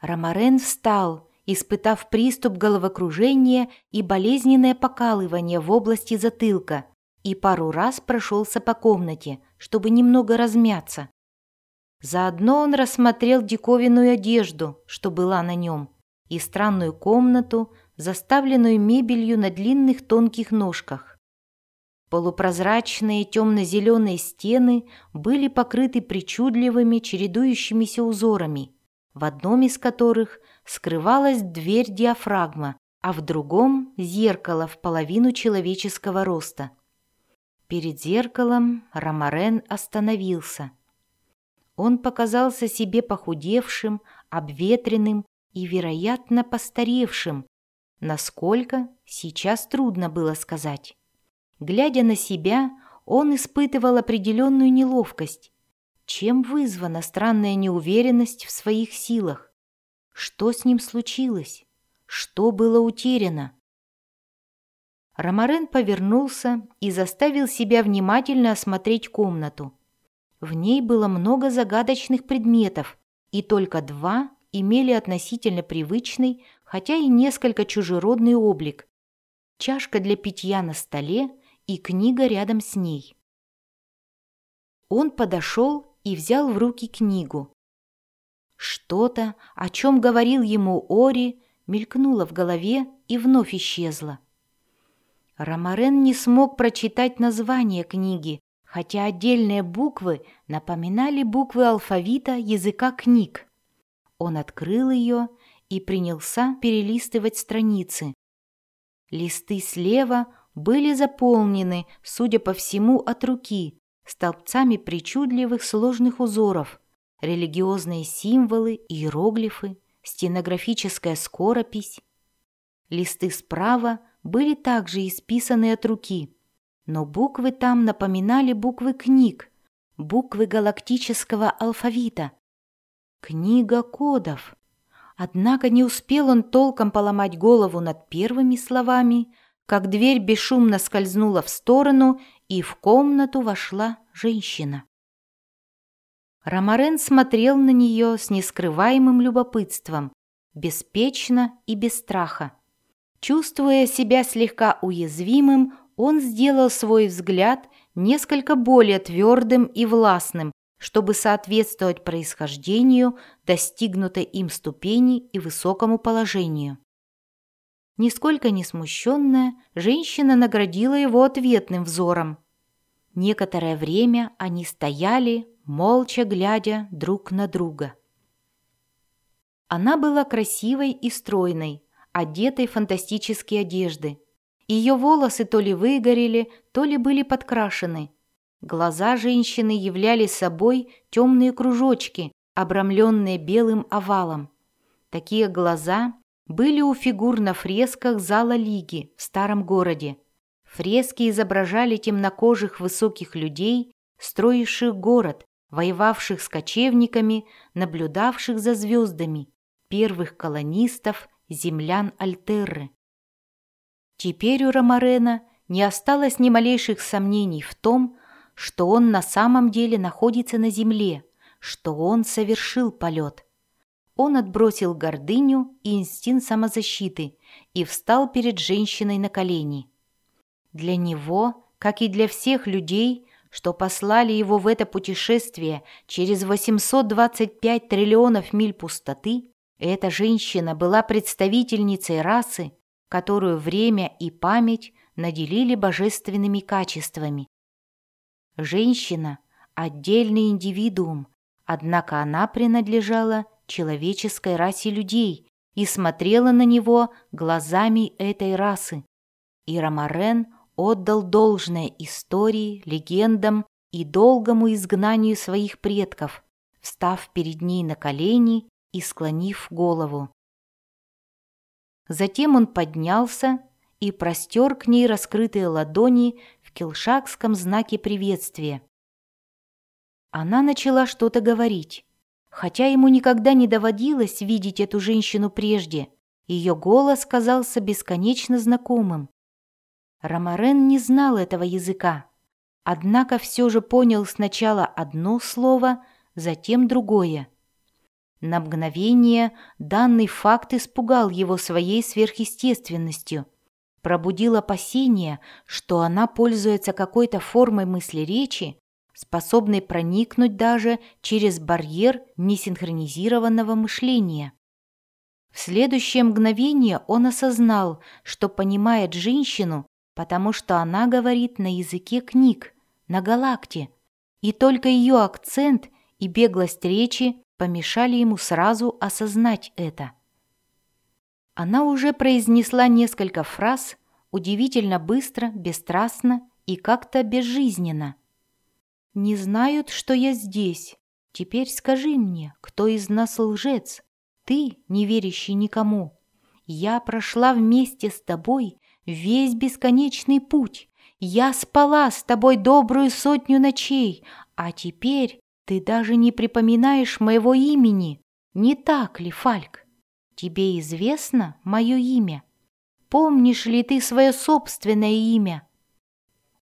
Ромарен встал, испытав приступ головокружения и болезненное покалывание в области затылка, и пару раз прошелся по комнате, чтобы немного размяться. Заодно он рассмотрел диковинную одежду, что была на нем, и странную комнату, заставленную мебелью на длинных тонких ножках. Полупрозрачные темно-зеленые стены были покрыты причудливыми чередующимися узорами, в одном из которых скрывалась дверь диафрагма, а в другом – зеркало в половину человеческого роста. Перед зеркалом Ромарен остановился. Он показался себе похудевшим, обветренным и, вероятно, постаревшим. Насколько, сейчас трудно было сказать. Глядя на себя, он испытывал определенную неловкость. Чем вызвана странная неуверенность в своих силах? Что с ним случилось? Что было утеряно? Ромарен повернулся и заставил себя внимательно осмотреть комнату. В ней было много загадочных предметов, и только два имели относительно привычный, хотя и несколько чужеродный облик. Чашка для питья на столе и книга рядом с ней. Он подошел и взял в руки книгу. Что-то, о чем говорил ему Ори, мелькнуло в голове и вновь исчезло. Ромарен не смог прочитать название книги, хотя отдельные буквы напоминали буквы алфавита языка книг. Он открыл ее и принялся перелистывать страницы. Листы слева были заполнены, судя по всему, от руки, столбцами причудливых сложных узоров, религиозные символы, иероглифы, стенографическая скоропись. Листы справа были также исписаны от руки – но буквы там напоминали буквы книг, буквы галактического алфавита. Книга кодов. Однако не успел он толком поломать голову над первыми словами, как дверь бесшумно скользнула в сторону, и в комнату вошла женщина. Ромарен смотрел на нее с нескрываемым любопытством, беспечно и без страха. Чувствуя себя слегка уязвимым, он сделал свой взгляд несколько более твердым и властным, чтобы соответствовать происхождению, достигнутой им ступени и высокому положению. Нисколько не смущенная, женщина наградила его ответным взором. Некоторое время они стояли, молча глядя друг на друга. Она была красивой и стройной, одетой в фантастические одежды. Ее волосы то ли выгорели, то ли были подкрашены. Глаза женщины являли собой темные кружочки, обрамленные белым овалом. Такие глаза были у фигур на фресках зала Лиги в старом городе. Фрески изображали темнокожих высоких людей, строивших город, воевавших с кочевниками, наблюдавших за звездами, первых колонистов, землян Альтерры. Теперь у Ромарена не осталось ни малейших сомнений в том, что он на самом деле находится на земле, что он совершил полет. Он отбросил гордыню и инстинкт самозащиты и встал перед женщиной на колени. Для него, как и для всех людей, что послали его в это путешествие через 825 триллионов миль пустоты, эта женщина была представительницей расы, которую время и память наделили божественными качествами. Женщина – отдельный индивидуум, однако она принадлежала человеческой расе людей и смотрела на него глазами этой расы. И Ромарен отдал должное истории, легендам и долгому изгнанию своих предков, встав перед ней на колени и склонив голову. Затем он поднялся и простер к ней раскрытые ладони в келшакском знаке приветствия. Она начала что-то говорить, хотя ему никогда не доводилось видеть эту женщину прежде. Ее голос казался бесконечно знакомым. Ромарен не знал этого языка, однако все же понял сначала одно слово, затем другое. На мгновение данный факт испугал его своей сверхъестественностью, пробудил опасение, что она пользуется какой-то формой мысли речи, способной проникнуть даже через барьер несинхронизированного мышления. В следующее мгновение он осознал, что понимает женщину, потому что она говорит на языке книг, на галакте, и только ее акцент и беглость речи помешали ему сразу осознать это. Она уже произнесла несколько фраз, удивительно быстро, бесстрастно и как-то безжизненно. «Не знают, что я здесь. Теперь скажи мне, кто из нас лжец? Ты, не верящий никому. Я прошла вместе с тобой весь бесконечный путь. Я спала с тобой добрую сотню ночей, а теперь ты даже не припоминаешь моего имени, не так ли, Фальк? Тебе известно мое имя? Помнишь ли ты свое собственное имя?